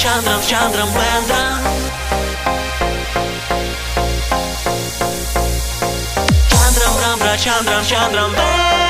Chandram Chandram, Pendra Chandram Ram Chandram Chandram Pendra